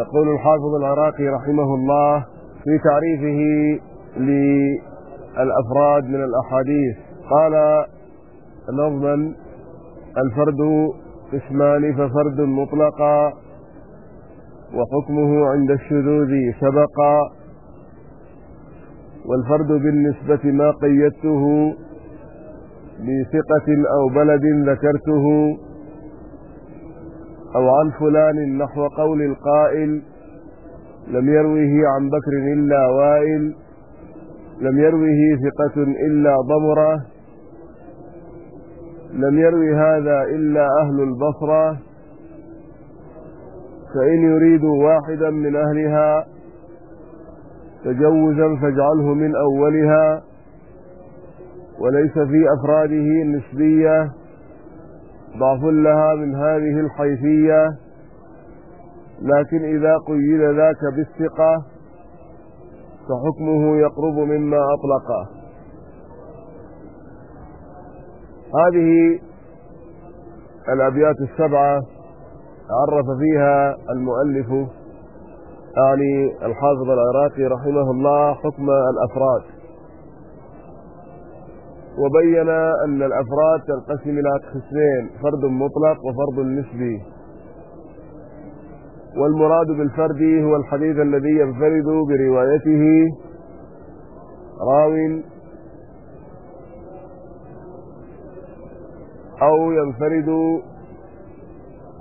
يقول الحافظ العراقي رحمه الله في تعريفه للأفراد من الأحاديث قال نظما الفرد قسمان ففرد مطلقا وحكمه عند الشذوذ سبقا والفرد بالنسبة ما قيدته بثقة أو بلد ذكرته أو عن فلان نحو قول القائل لم يروه عن بكر إلا وائل لم يروه ثقة إلا ضمرة لم يروي هذا إلا أهل البصرة فإن يريدوا واحدا من أهلها تجوزا فاجعله من أولها وليس في أفراده النسبية ضعف لها من هذه الحيثية لكن إذا قيد ذاك بالثقة فحكمه يقرب مما أطلقه هذه الأبيات السبعة عرف فيها المؤلف يعني الحافظ العراقي رحمه الله حكم الأفراد. وبين أن الأفراد تنقسم إلى قسمين فرد مطلق وفرد نسبي. والمراد بالفرد هو الحديث الذي ينفرد بروايته راو أو ينفرد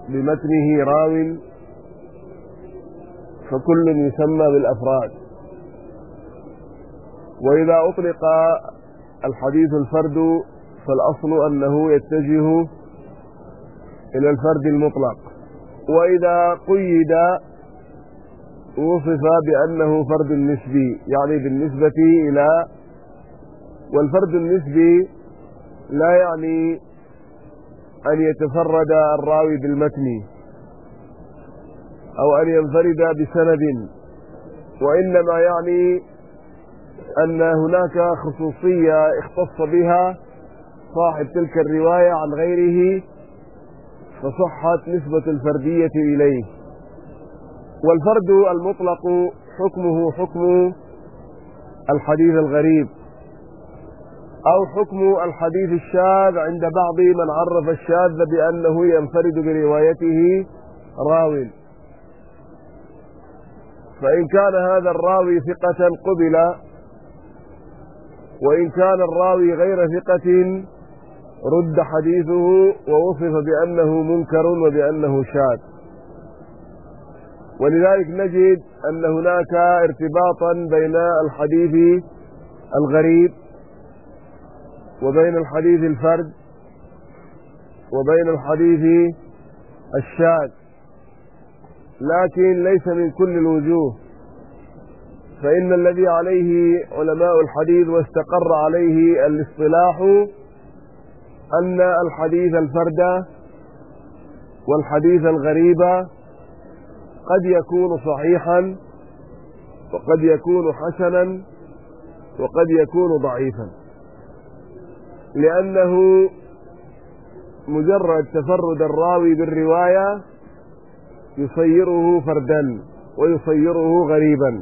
بمتنه راو فكل يسمى بالأفراد. وإذا أطلق الحديث الفرد فالأصل أنه يتجه إلى الفرد المطلق. وإذا قيد وصف بأنه فرد نسبي يعني بالنسبة إلى والفرد النسبي لا يعني أن يتفرد الراوي بالمتن أو أن ينفرد بسند وإنما يعني أن هناك خصوصية اختص بها صاحب تلك الرواية عن غيره فصحت نسبة الفردية إليه. والفرد المطلق حكمه حكم الحديث الغريب أو حكم الحديث الشاذ عند بعض من عرف الشاذ بأنه ينفرد بروايته راو. فإن كان هذا الراوي ثقة قبل وإن كان الراوي غير ثقة رد حديثه ووصف بأنه منكر وبأنه شاذ. ولذلك نجد أن هناك ارتباطا بين الحديث الغريب وبين الحديث الفرد وبين الحديث الشاذ. لكن ليس من كل الوجوه. فإن الذي عليه علماء الحديث واستقر عليه الاصطلاح أن الحديث الفرد والحديث الغريب قد يكون صحيحا وقد يكون حسنا وقد يكون ضعيفا. لأنه مجرد تفرد الراوي بالرواية يصيره فردا ويصيره غريبا.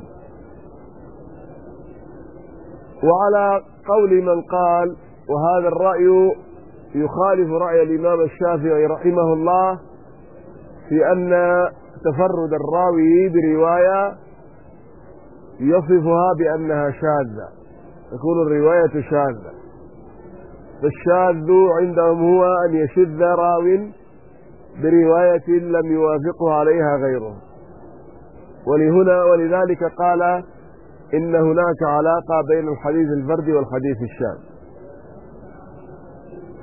وعلى قول من قال وهذا الرأي يخالف رأي الإمام الشافعي رحمه الله في أن تفرد الراوي برواية يصفها بأنها شاذة تكون الرواية شاذة. فالشاذ عندهم هو أن يشذ راو برواية لم يوافقه عليها غيره. ولهنا ولذلك قال إن هناك علاقة بين الحديث الفردي والحديث الشاذ.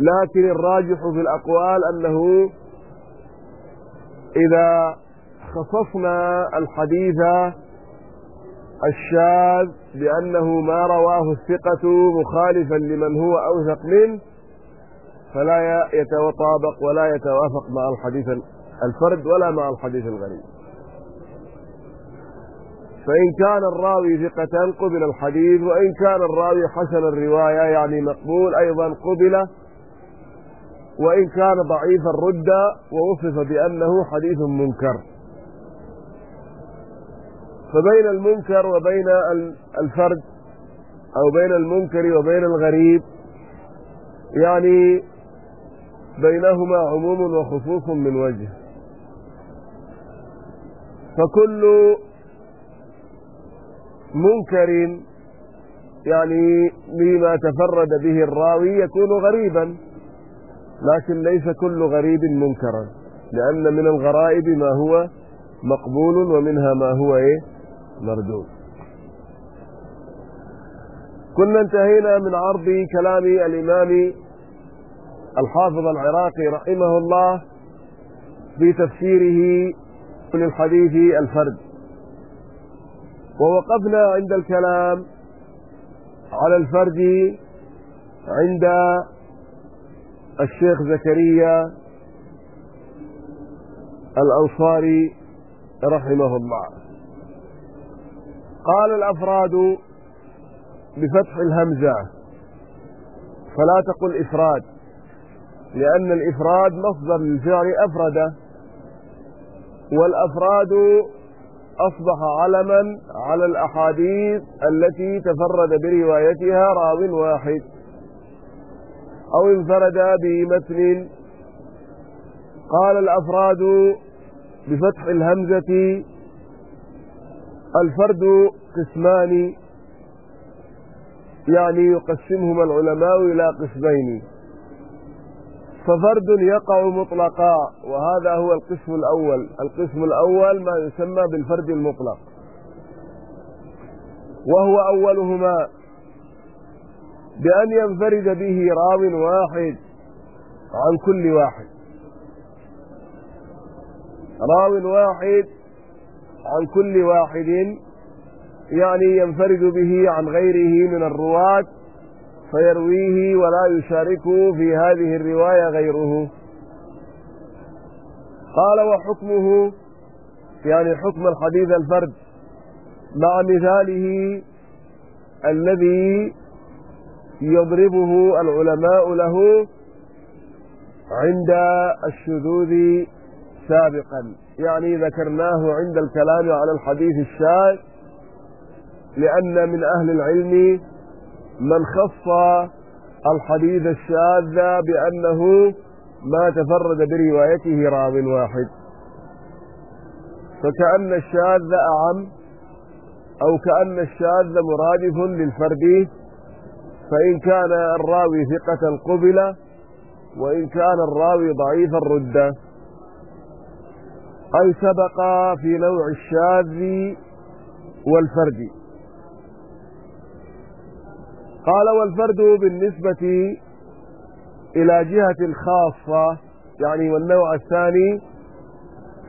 لكن الراجح في الأقوال أنه إذا خصصنا الحديث الشاذ بأنه ما رواه الثقة مخالفا لمن هو أوثق منه فلا يتطابق ولا يتوافق مع الحديث الفرد ولا مع الحديث الغريب. فإن كان الراوي ثقة قبل الحديث وإن كان الراوي حسن الرواية يعني مقبول أيضا قبل وإن كان ضعيف الردة ووصف بأنه حديث منكر. فبين المنكر وبين الفرد أو بين المنكر وبين الغريب يعني بينهما عموم وخصوص من وجه. فكل منكر يعني لما تفرد به الراوي يكون غريبا لكن ليس كل غريب منكرا لأن من الغرائب ما هو مقبول ومنها ما هو إيه؟ مردود. كنا انتهينا من عرض كلام الإمام الحافظ العراقي رحمه الله في تفسيره للحديث الفرد. ووقفنا عند الكلام على الفرد عند الشيخ زكريا الأنصاري رحمه الله. قال الأفراد بفتح الهمزة فلا تقل إفراد لأن الإفراد مصدر للفعل أفرد والأفراد أصبح علما على الأحاديث التي تفرد بروايتها راو واحد أو انفرد بمتن. قال الأفراد بفتح الهمزة الفرد قسمان يعني يقسمهما العلماء إلى قسمين. ففرد يقع مطلقا وهذا هو القسم الأول. القسم الأول ما يسمى بالفرد المطلق. وهو أولهما بأن ينفرد به راو واحد عن كل واحد. راو واحد عن كل واحد يعني ينفرد به عن غيره من الرواة فيرويه ولا يشاركه في هذه الرواية غيره. قال وحكمه يعني حكم الحديث الفرد مع مثاله الذي يضربه العلماء له عند الشذوذ سابقا. يعني ذكرناه عند الكلام على الحديث الشاذ لأن من أهل العلم من خص الحديث الشاذ بأنه ما تفرد بروايته راو واحد. فكأن الشاذ أعم أو كأن الشاذ مرادف للفرد فإن كان الراوي ثقة قبل وإن كان الراوي ضعيفا رد أي سبق في نوع الشاذ والفرد. قال والفرد بالنسبة إلى جهة خاصة يعني والنوع الثاني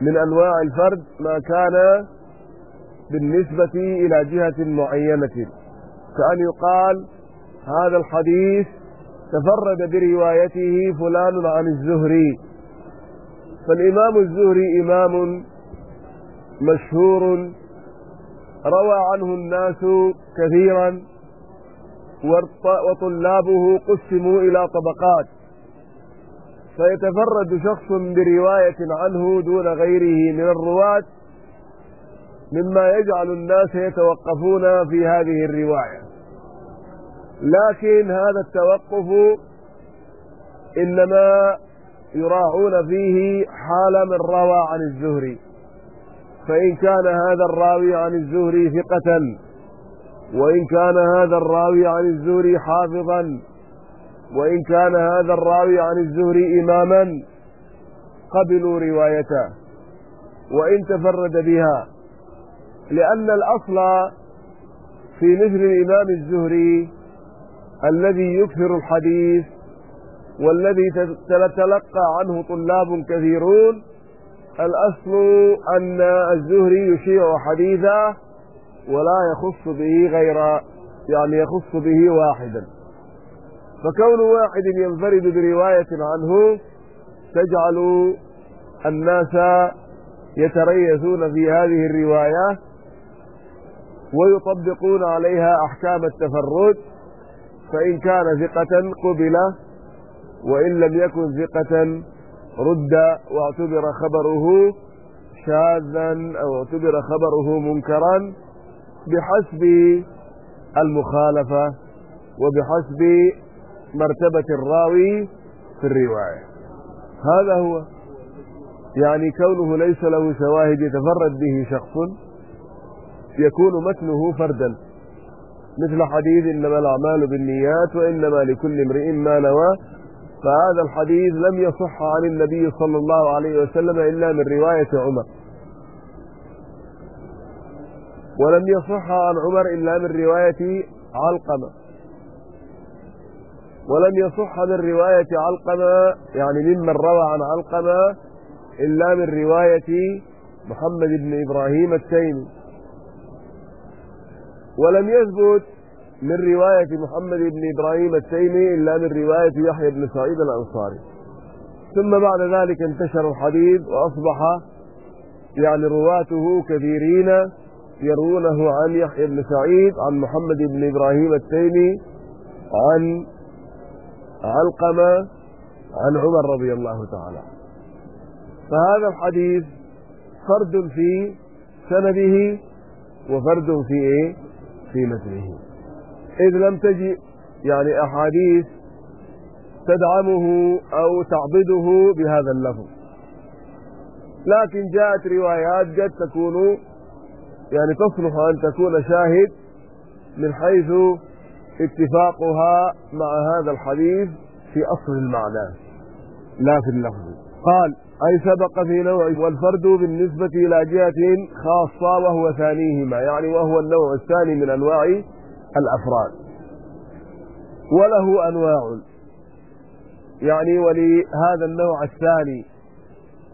من أنواع الفرد ما كان بالنسبة إلى جهة معينة. كأن يقال هذا الحديث تفرد بروايته فلان عن الزهري. فالإمام الزهري إمام مشهور روى عنه الناس كثيرا وطلابه قسموا إلى طبقات. فيتفرد شخص برواية عنه دون غيره من الرواة مما يجعل الناس يتوقفون في هذه الرواية. لكن هذا التوقف إنما يراعون فيه حال من روى عن الزهري. فإن كان هذا الراوي عن الزهري ثقة وإن كان هذا الراوي عن الزهري حافظا وإن كان هذا الراوي عن الزهري إماما قبلوا روايته. وإن تفرد بها لأن الأصل في مثل الإمام الزهري الذي يكثر الحديث والذي تتلقى عنه طلاب كثيرون الأصل أن الزهري يشيع حديثه ولا يخص به غير يعني يخص به واحدا. فكون واحد ينفرد برواية عنه تجعل الناس يتريثون في هذه الرواية ويطبقون عليها أحكام التفرد فإن كان ثقة قبل وإن لم يكن ثقة رد واعتبر خبره شاذا أو اعتبر خبره منكرا بحسب المخالفة وبحسب مرتبة الراوي في الرواية. هذا هو. يعني كونه ليس له شواهد يتفرد به شخص يكون متنه فردا. مثل حديث إنما الأعمال بالنيات وإنما لكل امرئ ما نوى. فهذا الحديث لم يصح عن النبي صلى الله عليه وسلم إلا من رواية عمر. ولم يصح عن عمر إلا من رواية علقمة. ولم يصح من رواية علقمة يعني ممن روى عن علقمة إلا من رواية محمد بن إبراهيم التيمي. ولم يثبت من رواية محمد بن إبراهيم التيمي إلا من رواية يحيى بن سعيد الأنصاري. ثم بعد ذلك انتشر الحديث وأصبح يعني رواته كثيرين يروونه عن يحيى بن سعيد عن محمد بن إبراهيم التيمي عن علقمة عن عمر رضي الله تعالى. فهذا الحديث فرد في سنده وفرد في إيه؟ في متنه إذ لم تجي يعني أحاديث تدعمه أو تعضده بهذا اللفظ. لكن جاءت روايات قد تكون يعني تصلح أن تكون شاهد من حيث اتفاقها مع هذا الحديث في أصل المعنى لا في اللفظ. قال أي سبق في نوع والفرد بالنسبة إلى جهة خاصة وهو ثانيهما يعني وهو النوع الثاني من أنواع الأفراد. وله أنواع يعني ولهذا النوع الثاني.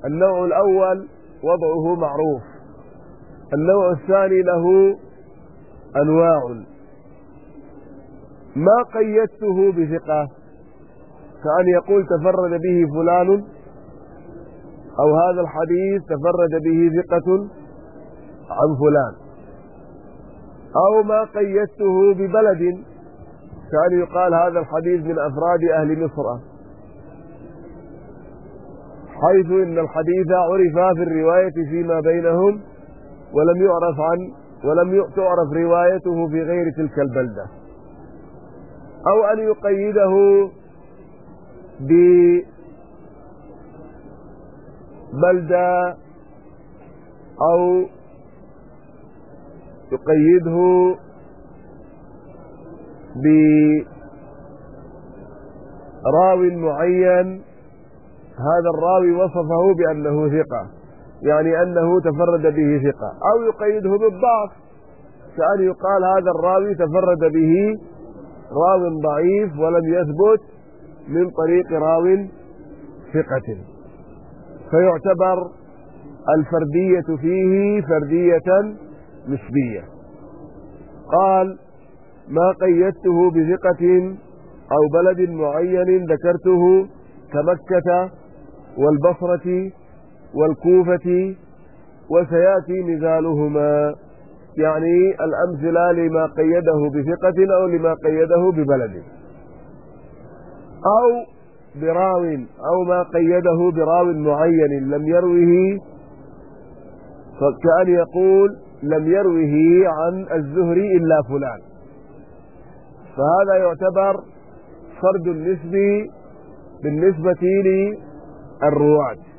النوع الأول وضعه معروف. النوع الثاني له أنواع. ما قيدته بثقة؟ كأن يقول تفرد به فلان أو هذا الحديث تفرد به ثقة عن فلان. أو ما قيدته ببلد كأن يقال هذا الحديث من أفراد أهل مصر. حيث إن الحديث عرف في الرواية فيما بينهم ولم يعرف عن ولم تعرف روايته في غير تلك البلدة. أو أن يقيده ببلدة أو يقيده براو معين هذا الراوي وصفه بأنه ثقة. يعني أنه تفرد به ثقة. أو يقيده بالضعف. كأن يقال هذا الراوي تفرد به راو ضعيف ولم يثبت من طريق راو ثقة. فيعتبر الفردية فيه فردية نسبية. قال ما قيدته بثقة أو بلد معين ذكرته كمكة والبصرة والكوفة وسيأتي مثالهما يعني الأمثلة لما قيده بثقة أو لما قيده ببلد. أو براو أو ما قيده براو معين لم يروه فكأن يقول لم يروه عن الزهري إلا فلان. فهذا يعتبر فرد النسبي بالنسبة للرواة.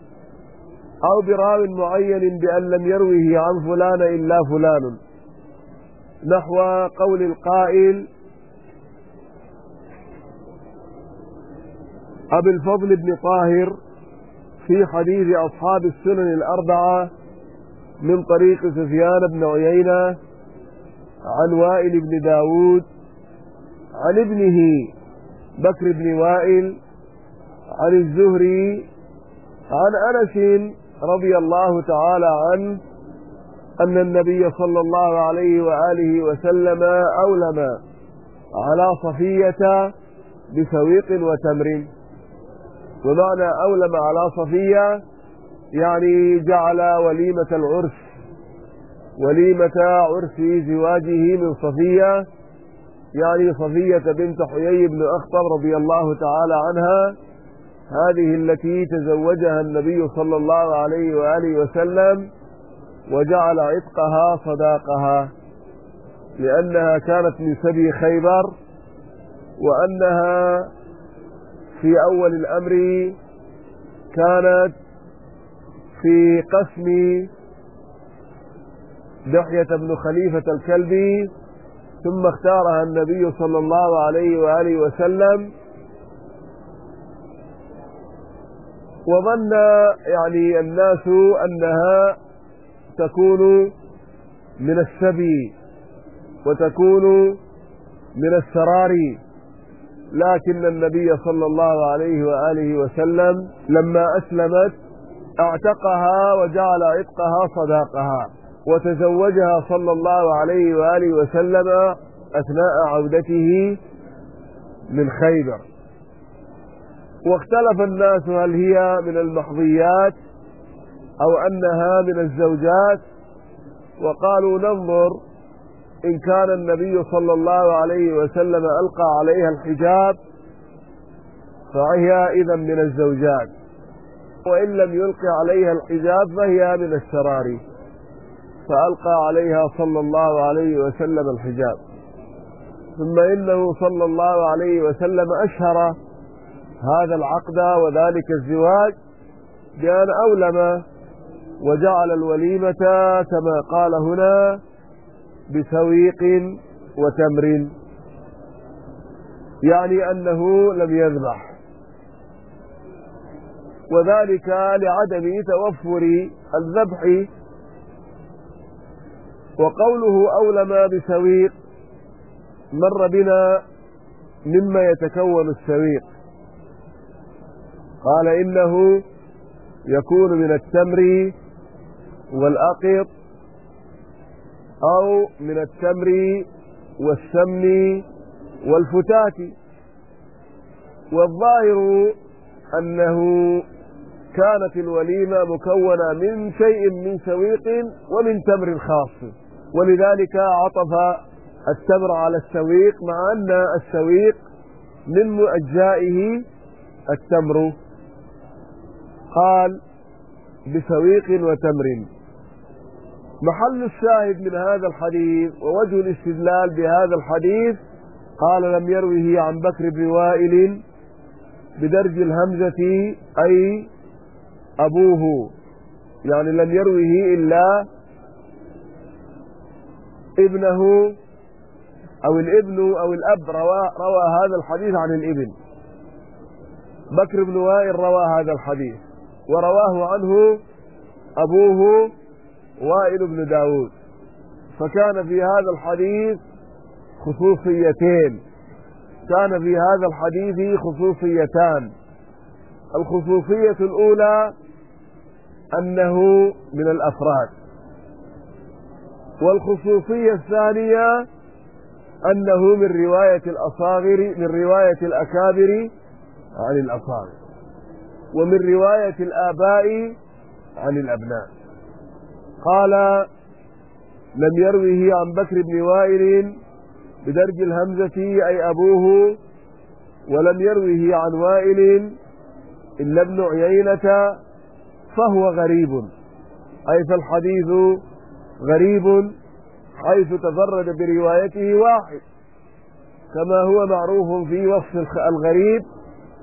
أو براو معين بأن لم يروه عن فلان إلا فلان. نحو قول القائل أبي الفضل بن طاهر في حديث أصحاب السنن الأربعة من طريق سفيان بن عيينة عن وائل بن داود عن ابنه بكر بن وائل عن الزهري عن أنس رضي الله تعالى عنه أن النبي صلى الله عليه وآله وسلم أولم على صفية بسويق وتمر. ومعنى أولم على صفية يعني جعل وليمة العرس وليمة عرس زواجه من صفية يعني صفية بنت حيي بن أخطب رضي الله تعالى عنها هذه التي تزوجها النبي صلى الله عليه وآله وسلم وجعل عتقها صداقها لأنها كانت من سبي خيبر وأنها في أول الأمر كانت في قسم دحية بن خليفة الكلبي ثم اختارها النبي صلى الله عليه وآله وسلم وظن يعني الناس أنها تكون من السبي وتكون من السراري. لكن النبي صلى الله عليه وآله وسلم لما أسلمت اعتقها وجعل عتقها صداقها وتزوجها صلى الله عليه وآله وسلم أثناء عودته من خيبر. واختلف الناس هل هي من المحظيات أو أنها من الزوجات وقالوا ننظر إن كان النبي صلى الله عليه وسلم ألقى عليها الحجاب فهي إذا من الزوجات. وإن لم يلقي عليها الحجاب فهي من السراري فألقى عليها صلى الله عليه وسلم الحجاب. ثم إنه صلى الله عليه وسلم أشهر هذا العقد وذلك الزواج بأن أولم وجعل الوليمة كما قال هنا بسويق وتمر. يعني أنه لم يذبح. وذلك لعدم توفر الذبح. وقوله أولم بسويق مر بنا مما يتكون السويق قال إنه يكون من التمر والأقط أو من التمر والسمن والفتات. والظاهر أنه كانت الوليمة مكونة من شيء من سويق ومن تمر خاص ولذلك عطف التمر على السويق مع أن السويق من أجزائه التمر. قال بسويق وتمر. محل الشاهد من هذا الحديث ووجه الاستدلال بهذا الحديث قال لم يروه عن بكر بن وائل بدرج الهمزة أي أبوه. يعني لم يروه إلا ابنه أو الابن أو الأب روى, روى هذا الحديث عن الابن. بكر بن وائل روى هذا الحديث. ورواه عنه أبوه وائل بن داود. فكان في هذا الحديث خصوصيتين. كان في هذا الحديث خصوصيتان. الخصوصية الأولى أنه من الأفراد. والخصوصية الثانية أنه من رواية الأصاغر من رواية الأكابر عن الأصاغر. ومن رواية الآباء عن الأبناء. قال لم يروه عن بكر بن وائل بدرج الهمزة أي أبوه ولم يروه عن وائل إلا ابن عيينة فهو غريب. أي فالحديث غريب حيث تفرد بروايته واحد كما هو معروف في وصف الغريب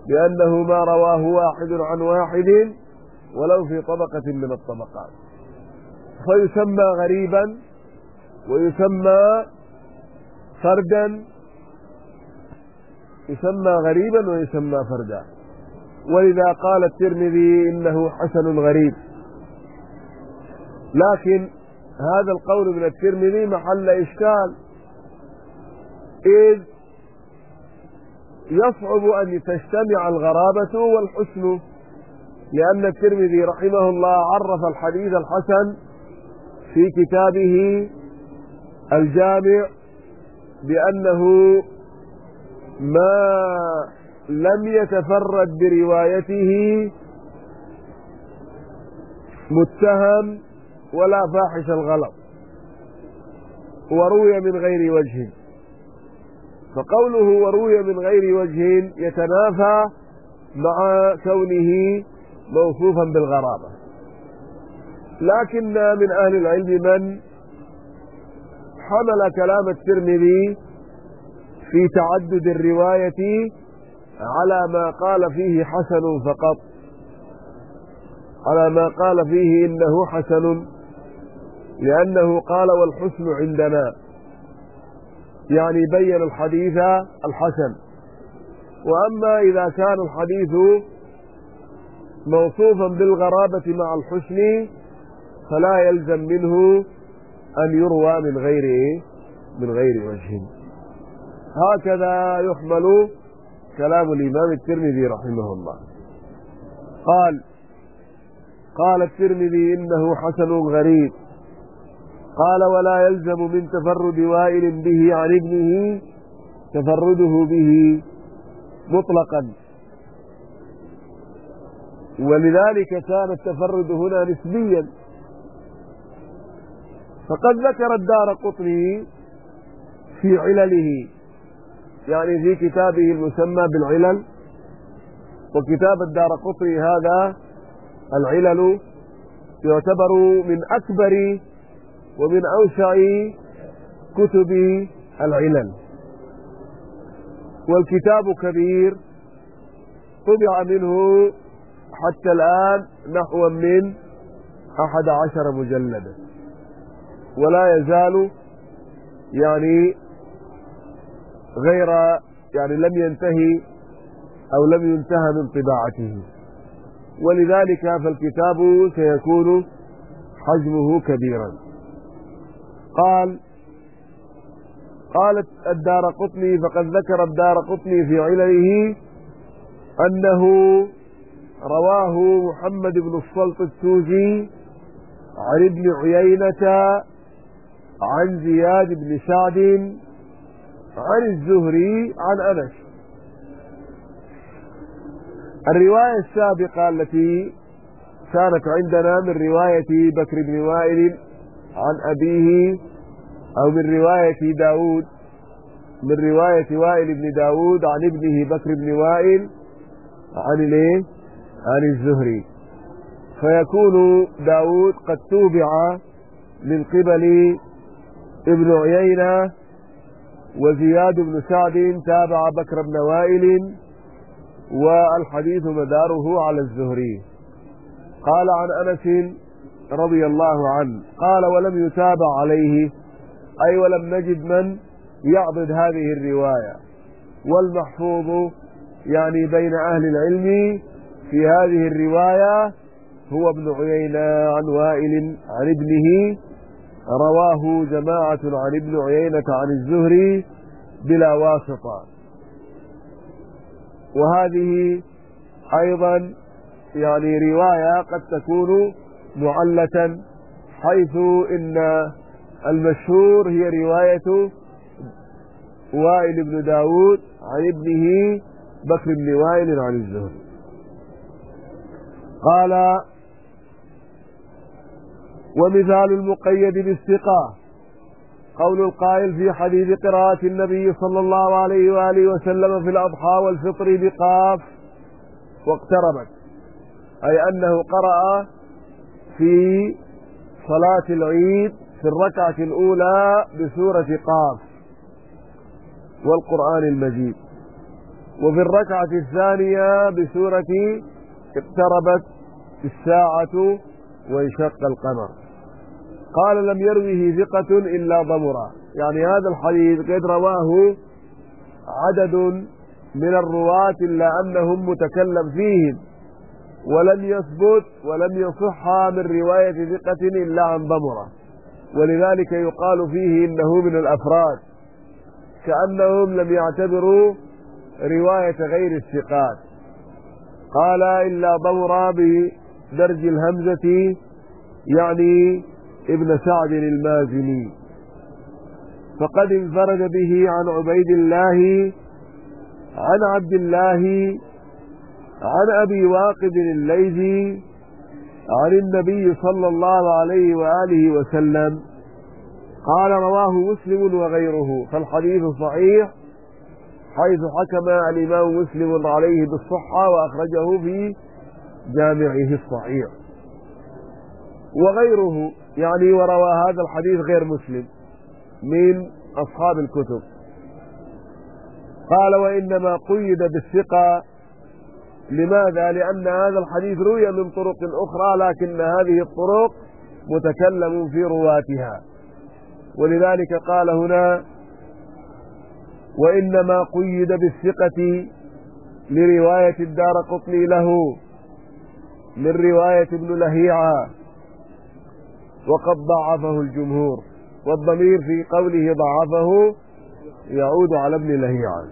بأنه ما رواه واحد عن واحد ولو في طبقة من الطبقات. فيسمى غريبا ويسمى فردا. يسمى غريبا ويسمى فردا. ولذا قال الترمذي إنه حسن غريب. لكن هذا القول من الترمذي محل إشكال. إذ يصعب أن تجتمع الغرابة والحسن لأن الترمذي رحمه الله عرف الحديث الحسن في كتابه الجامع بأنه ما لم يتفرد بروايته متهم ولا فاحش الغلط وروي من غير وجه. فقوله وروي من غير وجه يتنافى مع كونه موصوفا بالغرابة. لكن من أهل العلم من حمل كلام الترمذي في تعدد الرواية على ما قال فيه حسن فقط. على ما قال فيه إنه حسن لأنه قال والحسن عندنا. يعني بين الحديث الحسن. وأما إذا كان الحديث موصوفا بالغرابة مع الحسن فلا يلزم منه أن يروى من غير من غير وجه. هكذا يحمل كلام الإمام الترمذي رحمه الله. قال قال الترمذي إنه حسن غريب. قال ولا يلزم من تفرد وائل به عن ابنه تفرده به مطلقا. ولذلك كان التفرد هنا نسبيا. فقد ذكر الدار قطني في علله يعني في كتابه المسمى بالعلل. وكتاب الدار قطني هذا العلل يعتبر من أكبر ومن أوسع كتب العلل والكتاب كبير طبع منه حتى الآن نحو من أحد عشر مجلدا. ولا يزال يعني غير يعني لم ينتهي أو لم ينتهى من طباعته. ولذلك فالكتاب سيكون حجمه كبيرا. قال قالت الدار قطني فقد ذكر الدار قطني في علله أنه رواه محمد بن السلط التوزي عن ابن عيينة عن زياد بن سعد عن الزهري عن أنس. الرواية السابقة التي كانت عندنا من رواية بكر بن وائل عن أبيه أو من رواية داود من رواية وائل بن داود عن ابنه بكر بن وائل عن الإيه؟ عن الزهري. فيكون داود قد توبع من قبل ابن عيينة وزياد بن سعد تابع بكر بن وائل والحديث مداره على الزهري. قال عن أنس رضي الله عنه. قال ولم يتابع عليه. أي ولم نجد من يعضد هذه الرواية. والمحفوظ يعني بين أهل العلم في هذه الرواية هو ابن عيينة عن وائل عن ابنه رواه جماعة عن ابن عيينة عن الزهري بلا واسطة. وهذه أيضا يعني رواية قد تكون معلة حيث إن المشهور هي رواية وائل بن داود عن ابنه بكر بن وائل عن الزهري. قال ومثال المقيد بالثقة قول القائل في حديث قراءة النبي صلى الله عليه وآله وسلم في الأضحى والفطر بقاف واقتربت أي أنه قرأ في صلاة العيد في الركعة الأولى بسورة قاف والقرآن المجيد. وفي الركعة الثانية بسورة اقتربت الساعة وانشق القمر. قال لم يروه ثقة إلا ضمرا يعني هذا الحديث قد رواه عدد من الرواة إلا أنهم متكلم فيهم. ولم يثبت ولم يصح من رواية ثقة إلا عن ضمرة. ولذلك يقال فيه إنه من الأفراد كأنهم لم يعتبروا رواية غير الثقات. قال إلا ضمرة بدرج الهمزة يعني ابن سعد المازني. فقد انفرد به عن عبيد الله عن عبد الله عن أبي واقد الليثي عن النبي صلى الله عليه وآله وسلم قال رواه مسلم وغيره فالحديث صحيح حيث حكم الإمام مسلم عليه بالصحة وأخرجه في جامعه الصحيح. وغيره يعني وروى هذا الحديث غير مسلم من أصحاب الكتب. قال وإنما قيد بالثقة لماذا؟ لأن هذا الحديث روي من طرق أخرى لكن هذه الطرق متكلم في رواتها. ولذلك قال هنا وإنما قيد بالثقة لرواية الدار قطني له من رواية ابن لهيعة وقد ضعفه الجمهور والضمير في قوله ضعفه يعود على ابن لهيعة.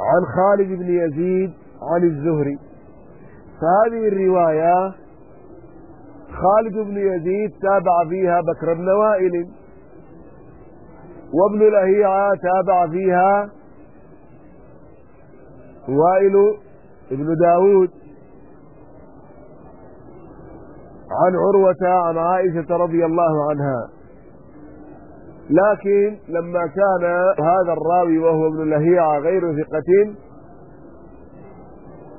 عن خالد بن يزيد عن الزهري. فهذه الرواية خالد بن يزيد تابع فيها بكر بن وائل وابن لهيعة تابع فيها وائل ابن داود. عن عروة عن عائشة رضي الله عنها. لكن لما كان هذا الراوي وهو ابن لهيعة غير ثقة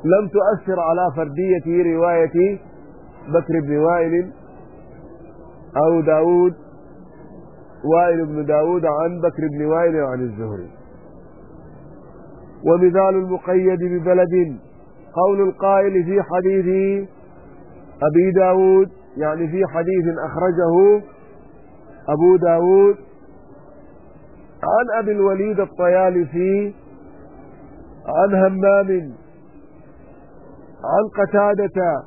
لم تؤثر على فردية رواية بكر بن وائل أو داود وائل بن داود عن بكر بن وائل عن الزهري. ومثال المقيد ببلد قول القائل في حديث أبي داود يعني في حديث أخرجه أبو داود عن أبي الوليد الطيالسي عن همام عن قتادة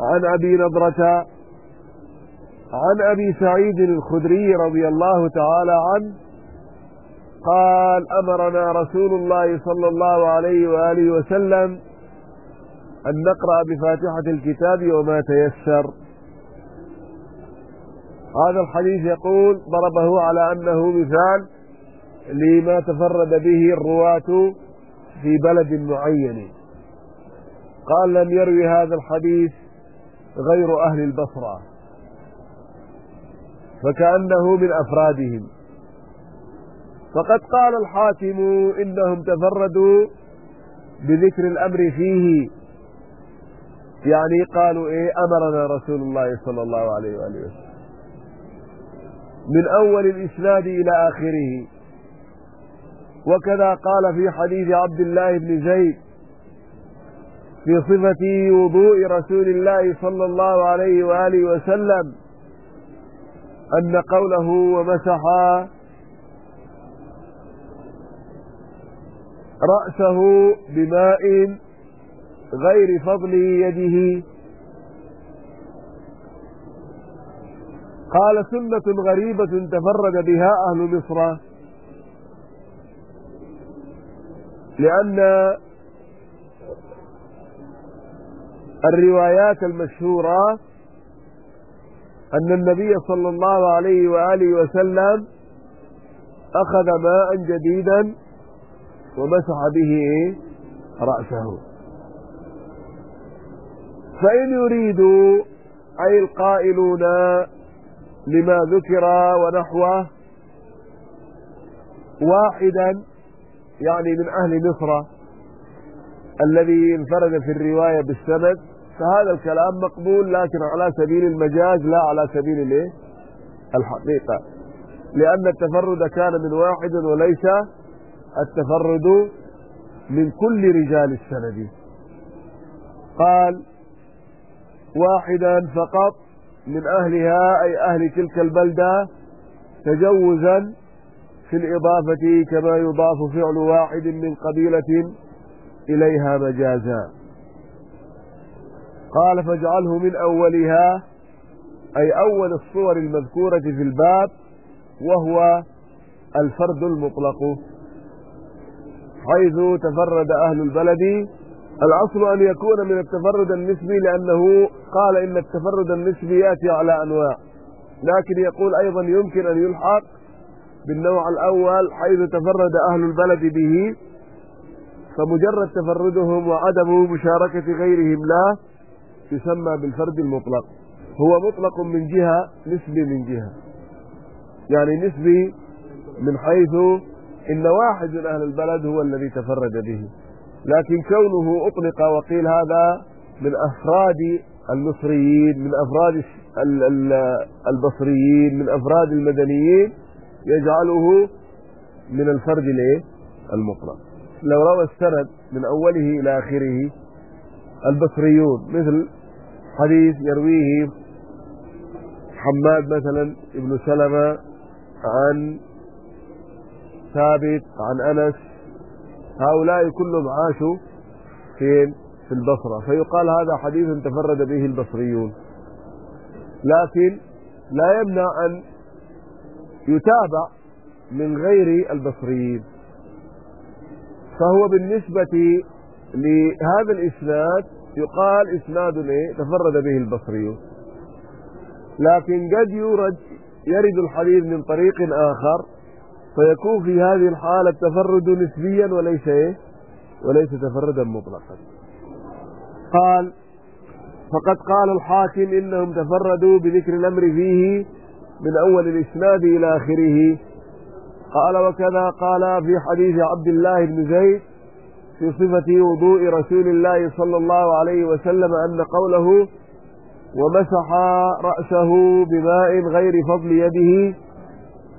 عن أبي نضرة عن أبي سعيد الخدري رضي الله تعالى عنه قال أمرنا رسول الله صلى الله عليه وآله وسلم أن نقرأ بفاتحة الكتاب وما تيسر. هذا الحديث يقول ضربه على أنه مثال لما تفرد به الرواة في بلد معين. قال لم يروي هذا الحديث غير أهل البصرة. فكأنه من أفرادهم. فقد قال الحاكم إنهم تفردوا بذكر الأمر فيه. يعني قالوا إيه أمرنا رسول الله صلى الله عليه وآله وسلم. من أول الإسناد إلى آخره. وكذا قال في حديث عبد الله بن زيد في صفة وضوء رسول الله صلى الله عليه وآله وسلم أن قوله ومسح رأسه بماء غير فضل يده. قال سنة غريبة تفرد بها أهل مصر لأن الروايات المشهورة أن النبي صلى الله عليه وآله وسلم أخذ ماء جديدا ومسح به رأسه. فإن يريدوا أي القائلون لما ذكر ونحوه واحدا يعني من أهل مصر الذي انفرد في الرواية بالسند فهذا الكلام مقبول لكن على سبيل المجاز لا على سبيل الايه؟ الحقيقة. لأن التفرد كان من واحد وليس التفرد من كل رجال السند. قال واحدا فقط من أهلها أي أهل تلك البلدة تجوزا في الإضافة كما يضاف فعل واحد من قبيلة إليها مجازا. قال فاجعله من أولها أي أول الصور المذكورة في الباب وهو الفرد المطلق حيث تفرد أهل البلد. الأصل أن يكون من التفرد النسبي لأنه قال إن التفرد النسبي يأتي على أنواع لكن يقول أيضا يمكن أن يلحق بالنوع الأول حيث تفرد أهل البلد به فمجرد تفردهم وعدم مشاركة غيرهم له يسمى بالفرد المطلق. هو مطلق من جهة نسبي من جهة. يعني نسبي من حيث إن واحد من أهل البلد هو الذي تفرد به. لكن كونه أطلق وقيل هذا من أفراد المصريين من أفراد البصريين من أفراد المدنيين يجعله من الفرد الايه المطلق. لو روى السند من أوله إلى آخره البصريون مثل حديث يرويه حماد مثلا ابن سلمة عن ثابت عن أنس. هؤلاء كلهم عاشوا فين في البصرة فيقال هذا حديث تفرد به البصريون. لكن لا يمنع أن يتابع من غير البصريين. فهو بالنسبة لهذا الإسناد يقال إسناد إيه؟ تفرد به البصريون لكن قد يورد يرد الحديث من طريق آخر فيكون في هذه الحالة التفرد نسبيا وليس إيه؟ وليس تفردا مطلقا. قال فقد قال الحاكم إنهم تفردوا بذكر الأمر فيه من أول الإسناد إلى آخره. قال وكذا قال في حديث عبد الله بن زيد في صفة وضوء رسول الله صلى الله عليه وسلم أن قوله ومسح رأسه بماء غير فضل يده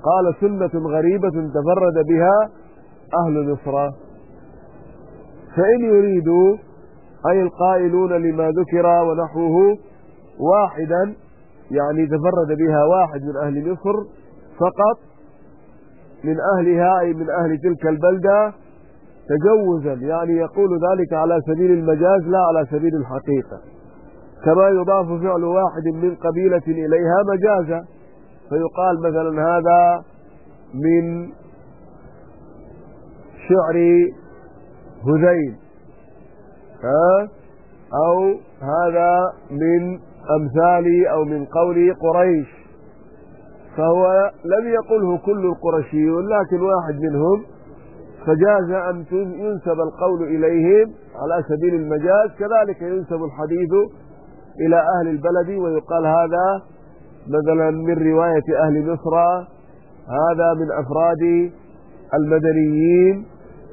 قال سنة غريبة تفرد بها أهل مصر. فإن يريدوا أي القائلون لما ذكر ونحوه واحدا يعني تفرد بها واحد من أهل مصر فقط من أهلها أي من أهل تلك البلدة تجوزا يعني يقول ذلك على سبيل المجاز لا على سبيل الحقيقة. كما يضاف فعل واحد من قبيلة إليها مجازا. فيقال مثلا هذا من شعر هذيل. ها؟ أو هذا من أمثال أو من قول قريش. فهو لم يقله كل القرشيون لكن واحد منهم فجاز أن ينسب القول إليهم على سبيل المجاز كذلك ينسب الحديث إلى أهل البلد ويقال هذا مثلا من رواية أهل مصر هذا من أفراد المدنيين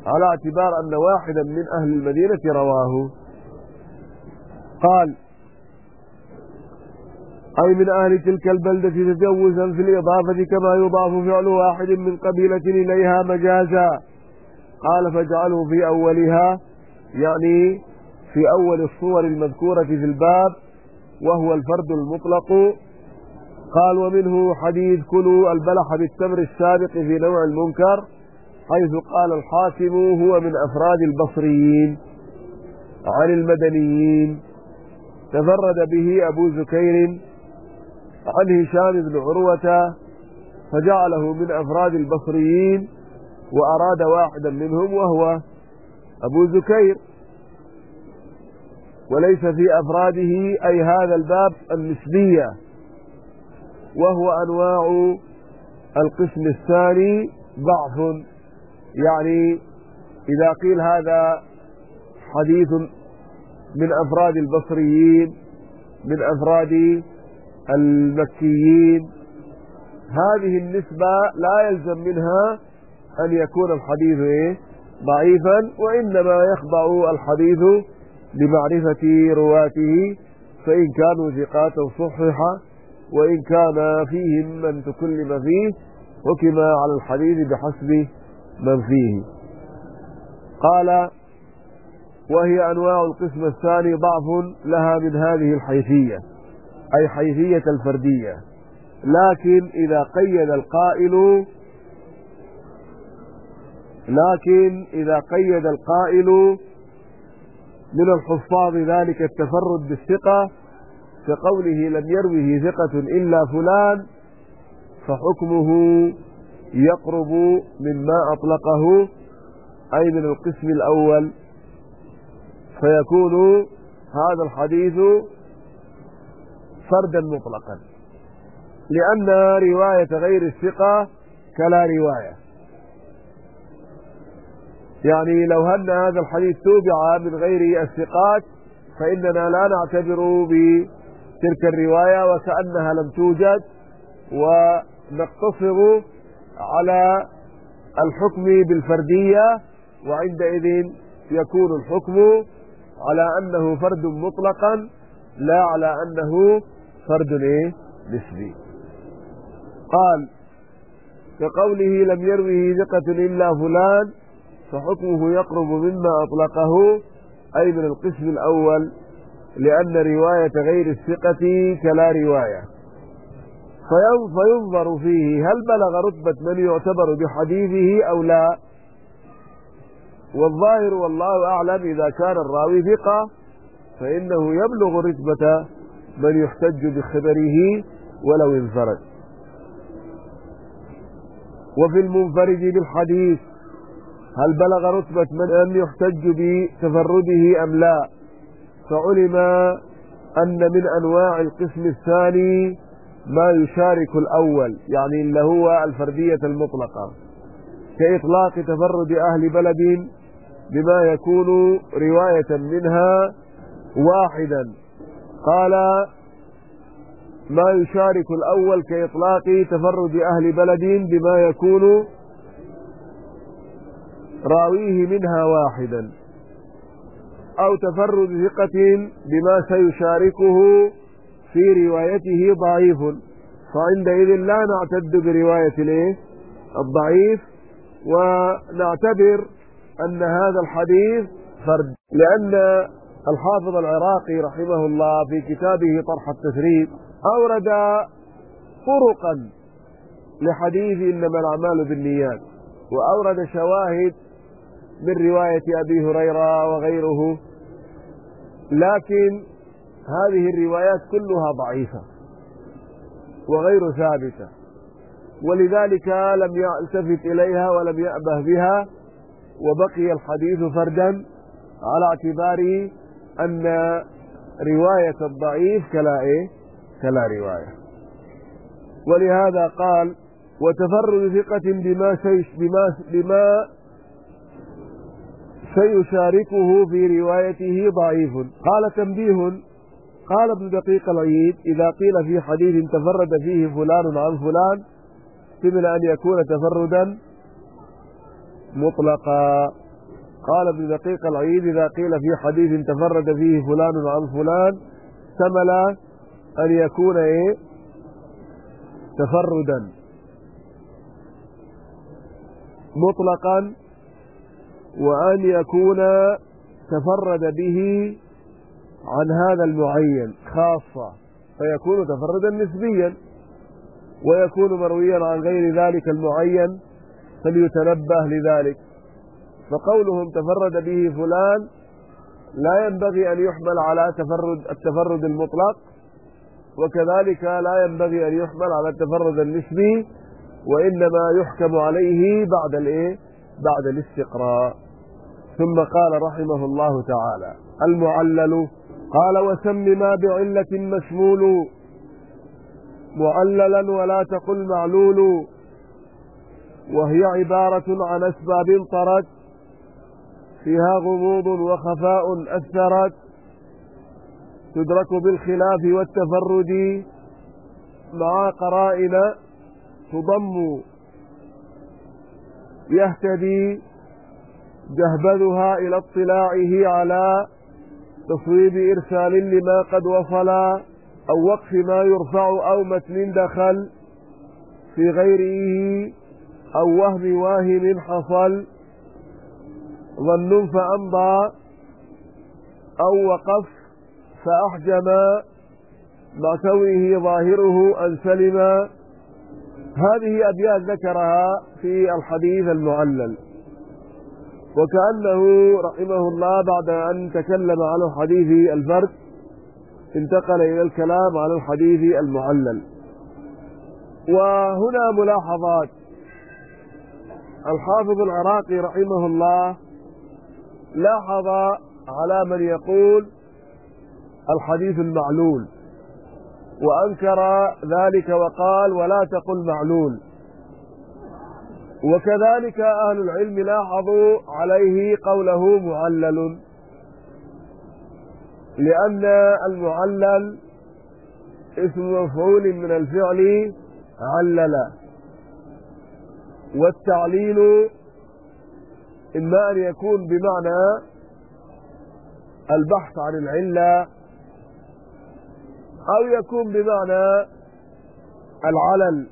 على اعتبار أن واحدا من أهل المدينة رواه. قال أي من أهل تلك البلدة تجوزا في الإضافة كما يضاف فعل واحد من قبيلة إليها مجازا. قال فاجعله في أولها يعني في أول الصور المذكورة في الباب وهو الفرد المطلق. قال ومنه حديث كلوا البلح بالتمر السابق في نوع المنكر حيث قال الحاكم هو من أفراد البصريين عن المدنيين. تفرد به أبو زكير عن هشام بن عروة فجعله من أفراد البصريين وأراد واحدا منهم وهو أبو زكير. وليس في أفراده أي هذا الباب النسبية وهو أنواع القسم الثاني ضعف. يعني إذا قيل هذا حديث من أفراد البصريين من أفراد المكيين هذه النسبة لا يلزم منها أن يكون الحديث إيه؟ ضعيفا وإنما يخضع الحديث لمعرفة رواته فإن كانوا ثقات صحح وإن كان فيهم من تكلم فيه حكم على الحديث بحسب من فيه قال وهي أنواع القسم الثاني ضعف لها من هذه الحيثية أي حيثية الفردية لكن إذا قيد القائل لكن إذا قيد القائل من الحفاظ ذلك التفرد بالثقة كقوله لم يروه ثقة إلا فلان فحكمه يقرب مما أطلقه أي من القسم الأول. فيكون هذا الحديث فردا مطلقا لأن رواية غير الثقة كلا رواية. يعني لو أن هذا الحديث توبع من غير الثقات فإننا لا نعتبر بتلك الرواية وكأنها لم توجد ونقتصر على الحكم بالفردية وعندئذ يكون الحكم على أنه فرد مطلقا لا على أنه فرد نسبي. قال كقوله لم يروه ثقة إلا فلان فحكمه يقرب مما أطلقه أي من القسم الأول لأن رواية غير الثقة كلا رواية. فينظر فيه هل بلغ رتبة من يعتبر بحديثه أو لا. والظاهر والله أعلم إذا كان الراوي ثقة فإنه يبلغ رتبة من يحتج بخبره ولو انفرد. وفي المنفرد بالحديث هل بلغ رتبة من أن يحتج بتفرده أم لا؟ فعلم أن من أنواع القسم الثاني ما يشارك الأول يعني اللي هو الفردية المطلقة. كإطلاق تفرد أهل بلد بما يكون رواية منها واحدا. قال ما يشارك الأول كإطلاق تفرد أهل بلد بما يكون راويه منها واحدا. أو تفرد ثقة بما سيشاركه في روايته ضعيف. فعندئذ لا نعتد برواية الايه الضعيف. ونعتبر أن هذا الحديث فرد. لأن الحافظ العراقي رحمه الله في كتابه طرح التثريب أورد طرقا لحديث إنما الأعمال بالنيات. وأورد شواهد من رواية أبي هريرة وغيره. لكن هذه الروايات كلها ضعيفة وغير ثابتة ولذلك لم يلتفت إليها ولم يأبه بها وبقي الحديث فردا على اعتبار أن رواية الضعيف كلا إيه؟ كلا رواية. ولهذا قال وتفرد ثقة بما بما بما سيشاركه في روايته ضعيف. قال تنبيه. قال ابن دقيق العيد إذا قيل في حديث تفرد فيه فلان عن فلان احتمل أن يكون تفردا مطلقا. قال ابن دقيق العيد إذا قيل في حديث تفرد فيه فلان عن فلان احتمل أن يكون إيه؟ تفردا مطلقا. وأن يكون تفرد به عن هذا المعين خاصة فيكون تفردا نسبيا ويكون مرويا عن غير ذلك المعين فليتنبه لذلك فقولهم تفرد به فلان لا ينبغي أن يحمل على تفرد التفرد المطلق وكذلك لا ينبغي أن يحمل على التفرد النسبي وإنما يحكم عليه بعد الإيه؟ بعد الاستقراء ثم قال رحمه الله تعالى المعلل قال وسم ما بعلة مشمول معللا ولا تقل معلول. وهي عبارة عن أسباب طرت فيها غموض وخفاء أثرت تدرك بالخلاف والتفرد مع قرائن تضم يهتدي جهبذها إلى اطلاعه على تصويب إرسال لما قد وصل أو وقف ما يرفع أو متن دخل في غيره أو وهم واهم حصل ظن فأمضى أو وقف فأحجم مع كونه ظاهره أن سلم. هذه أبيات ذكرها في الحديث المعلل. وكأنه رحمه الله بعد أن تكلم عن الحديث الفرد انتقل إلى الكلام عن الحديث المعلل. وهنا ملاحظات. الحافظ العراقي رحمه الله لاحظ على من يقول الحديث المعلول وأنكر ذلك وقال ولا تقل معلول. وكذلك أهل العلم لاحظوا عليه قوله معلل. لأن المعلل اسم مفعول من الفعل علل. والتعليل إما أن يكون بمعنى البحث عن العلة أو يكون بمعنى العلل.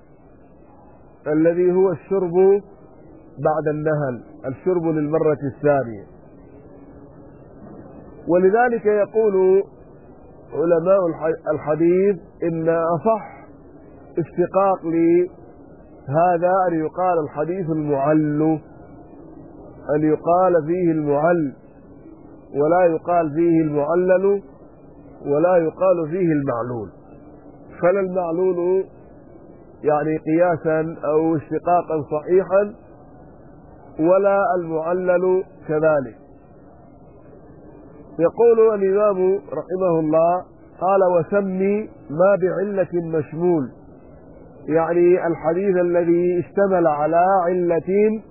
الذي هو الشرب بعد النهل الشرب للمرة الثانية. ولذلك يقول علماء الحديث إن أصح اشتقاق لهذا أن يقال الحديث المعل أن يقال فيه المعل ولا يقال فيه المعلل ولا يقال فيه المعلول. فلا المعلول يعني قياسا أو اشتقاقا صحيحا ولا المعلل كذلك. يقول الإمام رحمه الله قال وسمي ما بعلة مشمول. يعني الحديث الذي اشتمل على علة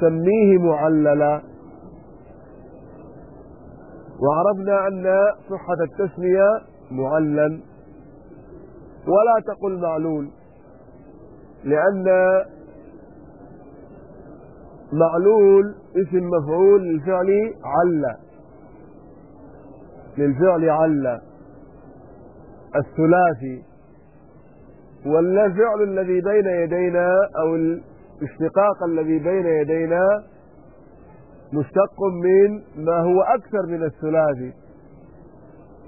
سميه معللا. وعرفنا أن صحة التسمية معلل. ولا تقل معلول. لأن معلول اسم مفعول للفعل عل. للفعل عل. الثلاثي. والفعل الذي بين يدينا أو الاشتقاق الذي بين يدينا مشتق من ما هو أكثر من الثلاثي.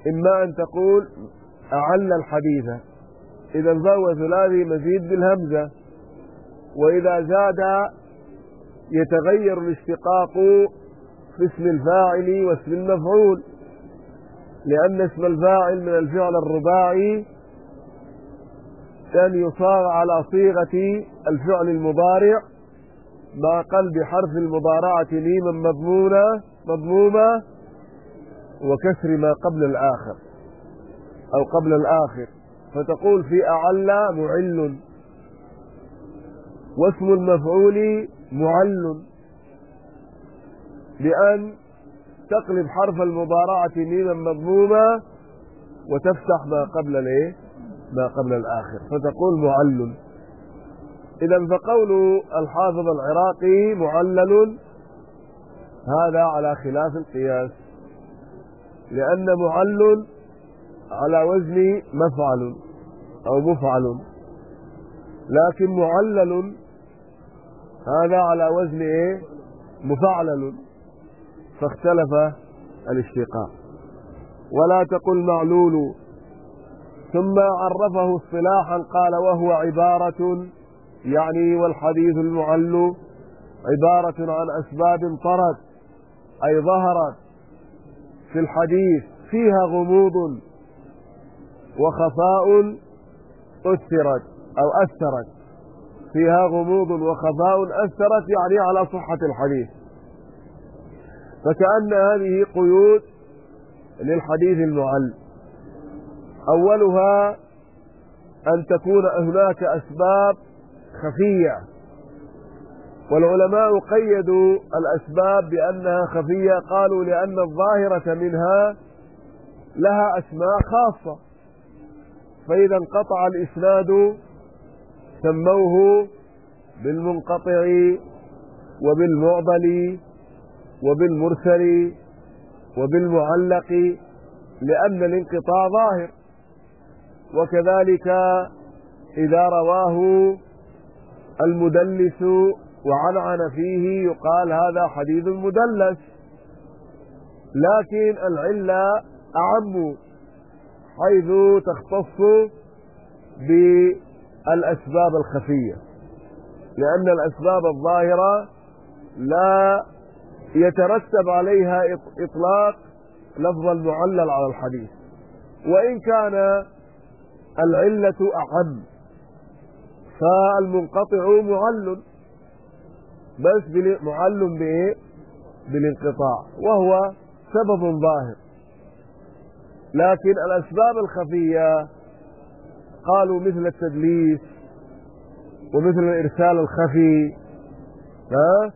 إما أن تقول أعل الحديث. إذا فهو ثلاثي مزيد بالهمزة وإذا زاد يتغير الاشتقاق في اسم الفاعل واسم المفعول لأن اسم الفاعل من الفعل الرباعي كان يصاغ على صيغة الفعل المضارع مع قلب حرف المضارعة ميما مضمونة مضمومة وكسر ما قبل الآخر أو قبل الآخر. فتقول في أعل معل. واسم المفعول معل. بأن تقلب حرف المضارعة ميما مضمومة وتفتح ما قبل الإيه؟ ما قبل الآخر. فتقول معل. إذا فقول الحافظ العراقي معلل. هذا على خلاف القياس. لأن معل على وزن مفعل أو مفعل لكن معلل هذا على وزن إيه؟ مفعلل فاختلف الاشتقاق. ولا تقل معلول. ثم عرفه اصطلاحا قال وهو عبارة يعني والحديث المعل عبارة عن أسباب طرت أي ظهرت في الحديث فيها غموض. وخفاء أثرت أو أثرت. فيها غموض وخفاء أثرت يعني على صحة الحديث. فكأن هذه قيود للحديث المعل. أولها أن تكون هناك أسباب خفية. والعلماء قيدوا الأسباب بأنها خفية قالوا لأن الظاهرة منها لها أسماء خاصة. فإذا انقطع الإسناد سموه بالمنقطع وبالمعضل وبالمرسل وبالمعلق لأن الانقطاع ظاهر. وكذلك إذا رواه المدلس وعنعن فيه يقال هذا حديث مدلس لكن العلة أعم. حيث تختص بالأسباب الخفية. لأن الأسباب الظاهرة لا يترتب عليها إطلاق لفظ المعلل على الحديث. وإن كان العلة أعم فالمنقطع معل. بس معل بإيه؟ بالانقطاع. وهو سبب ظاهر. لكن الأسباب الخفية قالوا مثل التدليس ومثل الإرسال الخفي ها؟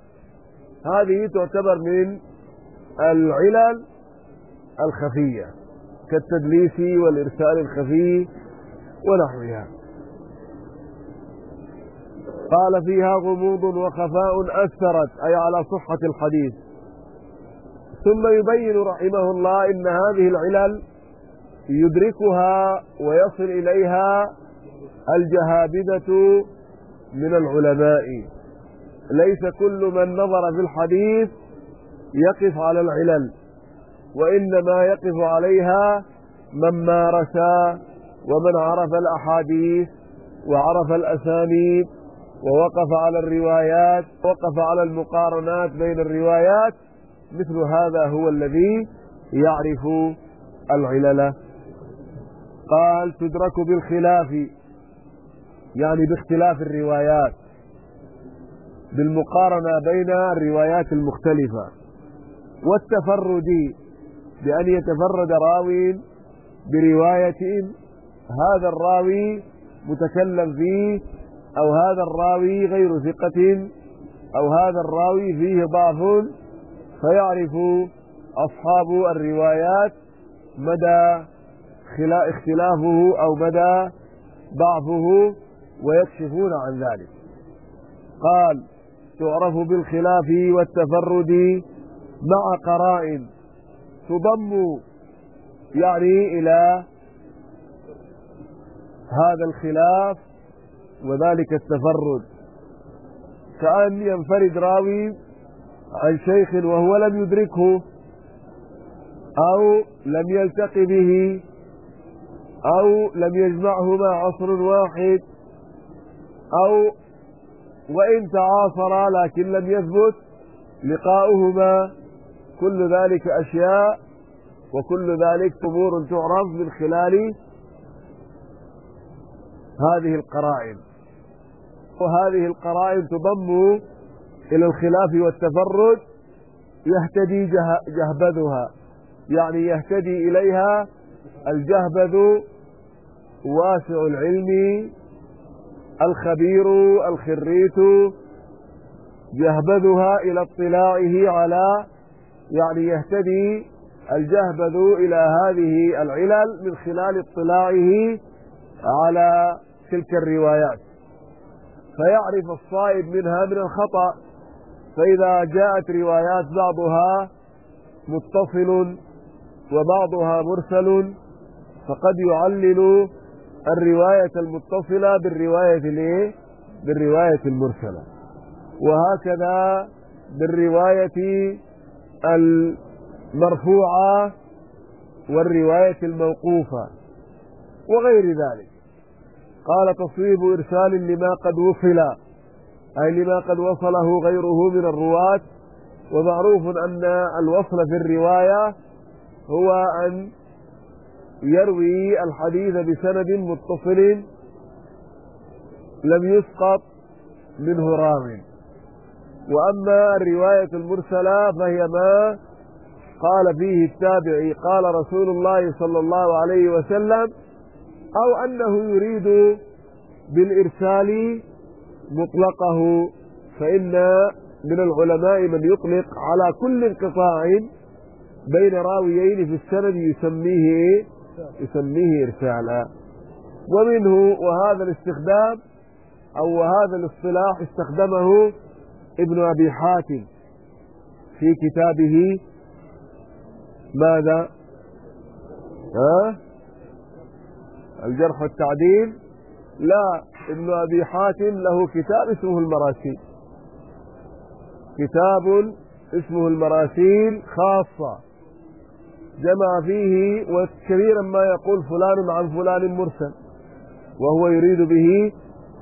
هذه تعتبر من العلل الخفية كالتدليس والإرسال الخفي ونحوها. قال فيها غموض وخفاء أثرت أي على صحة الحديث. ثم يبين رحمه الله إن هذه العلل يدركها ويصل إليها الجهابذة من العلماء. ليس كل من نظر في الحديث يقف على العلل وإنما يقف عليها من مارس ومن عرف الأحاديث وعرف الأسانيد ووقف على الروايات وقف على المقارنات بين الروايات. مثل هذا هو الذي يعرف العلل. قال تدرك بالخلاف يعني باختلاف الروايات بالمقارنة بين الروايات المختلفة. والتفرد بأن يتفرد راوي برواية هذا الراوي متكلم فيه أو هذا الراوي غير ثقة أو هذا الراوي فيه ضعف فيعرف أصحاب الروايات مدى اختلافه أو مدى ضعفه ويكشفون عن ذلك. قال تعرف بالخلاف والتفرد مع قرائن تضم يعني إلى هذا الخلاف وذلك التفرد. كأن ينفرد راوي عن شيخ وهو لم يدركه أو لم يلتقي به أو لم يجمعهما عصر واحد أو وإن تعاصرا لكن لم يثبت لقاؤهما. كل ذلك أشياء وكل ذلك أمور تعرف من خلال هذه القرائن. وهذه القرائن تضم إلى الخلاف والتفرد يهتدي جهبذها. يعني يهتدي إليها الجهبذ واسع العلم الخبير الخريت يهبذها إلى اطلاعه على يعني يهتدي الجهبذ إلى هذه العلل من خلال اطلاعه على تلك الروايات. فيعرف الصائب منها من الخطأ فإذا جاءت روايات بعضها متصل وبعضها مرسل فقد يعلل الرواية المتصلة بالرواية الايه بالرواية المرسلة. وهكذا بالرواية المرفوعة والرواية الموقوفة وغير ذلك. قال تصويب إرسال لما قد وصل أي لما قد وصله غيره من الرواة. ومعروف أن الوصل في الرواية هو أن يروي الحديث بسند متصل لم يسقط منه راو وأما الرواية المرسلة فهي ما قال فيه التابعي قال رسول الله صلى الله عليه وسلم أو أنه يريد بالإرسال مطلقه فإن من العلماء من يطلق على كل انقطاع بين راويين في السند يسميه يسميه إرسالا ومنه وهذا الاستخدام أو هذا الاصطلاح استخدمه ابن أبي حاتم في كتابه ماذا؟ ها؟ الجرح والتعديل. لا ابن أبي حاتم له كتاب اسمه المراسيل. كتاب اسمه المراسيل خاصة. جمع فيه وكثيرا ما يقول فلان عن فلان مرسل وهو يريد به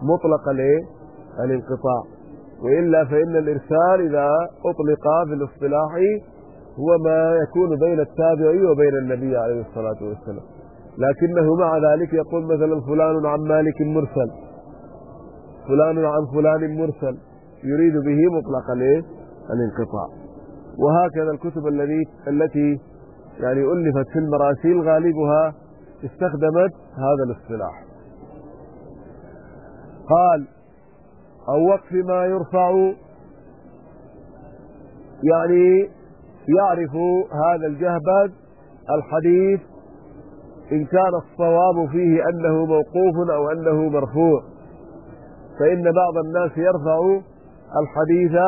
مطلق الانقطاع. وإلا فإن الإرسال إذا أطلق في الاصطلاح هو ما يكون بين التابعي وبين النبي عليه الصلاة والسلام. لكنه مع ذلك يقول مثلا فلان عن مالك مرسل فلان عن فلان مرسل يريد به مطلق الانقطاع. وهكذا الكتب التي التي يعني ألفت في المراسيل غالبها استخدمت هذا الاصطلاح. قال أو وقف ما يرفع يعني يعرف هذا الجهبذ الحديث إن كان الصواب فيه أنه موقوف أو أنه مرفوع. فإن بعض الناس يرفع الحديث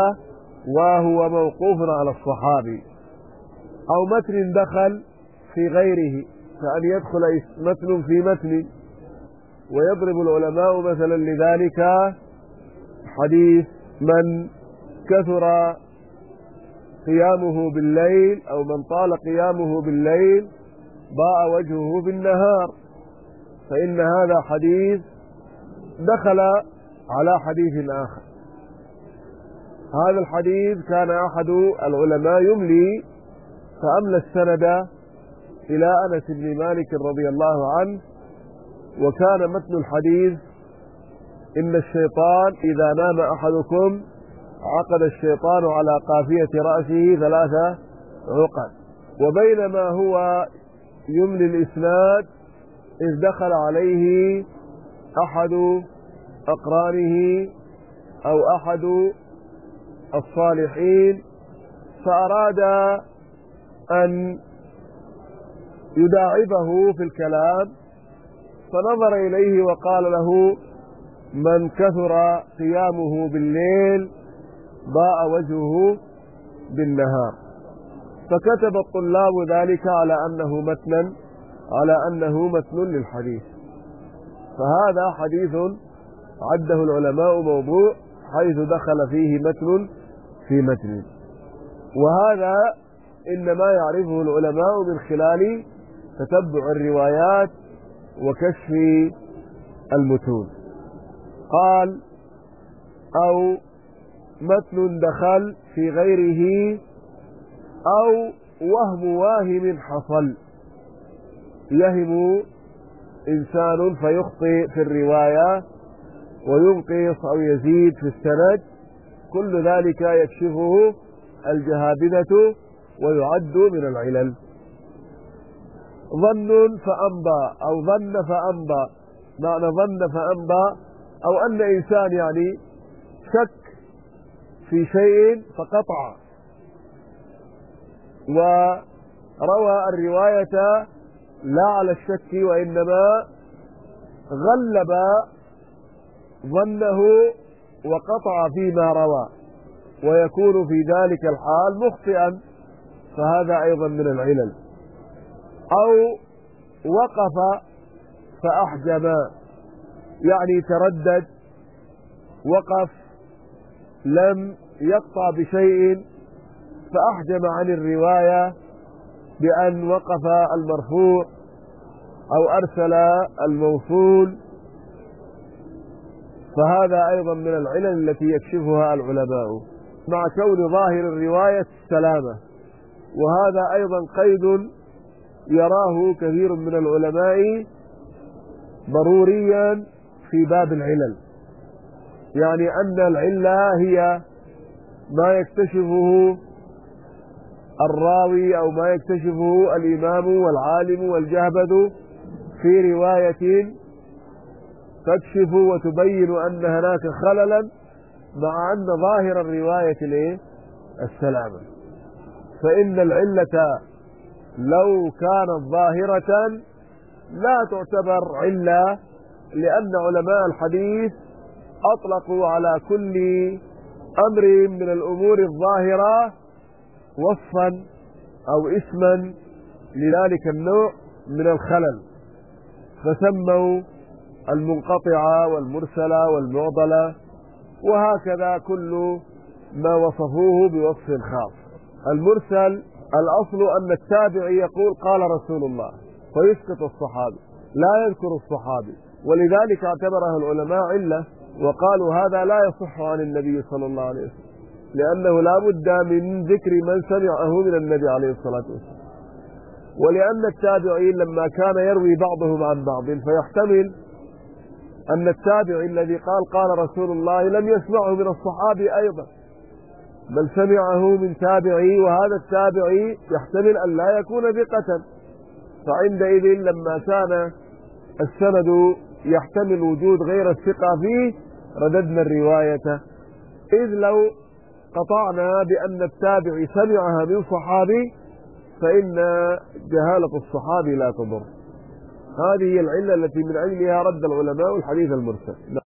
وهو موقوف على الصحابي. أو متن دخل في غيره كأن يدخل متن في متن. ويضرب العلماء مثلا لذلك حديث من كثر قيامه بالليل أو من طال قيامه بالليل ضاء وجهه بالنهار. فإن هذا حديث دخل على حديث آخر. هذا الحديث كان أحد العلماء يملي فأملى السند إلى أنس بن مالك رضي الله عنه وكان متن الحديث إن الشيطان إذا نام أحدكم عقد الشيطان على قافية رأسه ثلاثة عقد. وبينما هو يملي الإسناد إذ دخل عليه أحد أقرانه أو أحد الصالحين فأراد أن يداعبه في الكلام فنظر إليه وقال له من كثر قيامه بالليل ضاء وجهه بالنهار. فكتب الطلاب ذلك على أنه متنا على أنه متن للحديث. فهذا حديث عده العلماء موضوع حيث دخل فيه متن في متن. وهذا إنما يعرفه العلماء من خلال تتبع الروايات وكشف المتون. قال أو متن دخل في غيره أو وهم واهم حصل. يهم إنسان فيخطئ في الرواية وينقص أو يزيد في السند. كل ذلك يكشفه الجهابذة ويعد من العلل. ظن فأنبى أو ظن فأنبى. معنى ظن فأنبى أو أن إنسان يعني شك في شيء فقطع. وروى الرواية لا على الشك وإنما غلب ظنه وقطع فيما روى. ويكون في ذلك الحال مخطئا. فهذا أيضا من العلل. أو وقف فأحجم يعني تردد وقف لم يقطع بشيء فأحجم عن الرواية بأن وقف المرفوع أو أرسل الموصول. فهذا أيضا من العلل التي يكشفها العلماء. مع كون ظاهر الرواية السلامة. وهذا أيضا قيد يراه كثير من العلماء ضروريا في باب العلل يعني أن العلة هي ما يكتشفه الراوي أو ما يكتشفه الإمام والعالم والجهبذ في رواية تكشف وتبين أن هناك خللا مع أن ظاهر الرواية؟ السلامة فإن العلة لو كانت ظاهرة لا تعتبر علة لأن علماء الحديث أطلقوا على كل أمر من الأمور الظاهرة وصفا أو اسما لذلك النوع من الخلل. فسموا المنقطعة والمرسلة والمعضلة وهكذا كل ما وصفوه بوصف خاص. المرسل الأصل أن التابع يقول قال رسول الله فيسقط الصحابي لا يذكر الصحابي ولذلك اعتبرها العلماء علة وقالوا هذا لا يصح عن النبي صلى الله عليه وسلم لأنه لا بد من ذكر من سمعه من النبي عليه الصلاة والسلام. ولأن التابعين لما كان يروي بعضهم عن بعض فيحتمل أن التابع الذي قال قال رسول الله لم يسمعه من الصحابي أيضا. بل سمعه من تابعي وهذا التابعي يحتمل أن لا يكون ثقة فعندئذ لما كان السند يحتمل وجود غير الثقة فيه رددنا الرواية. إذ لو قطعنا بأن التابع سمعها من صحابي فإن جهالة الصحابي لا تضر. هذه العلة التي من أجلها رد العلماء الحديث المرسل.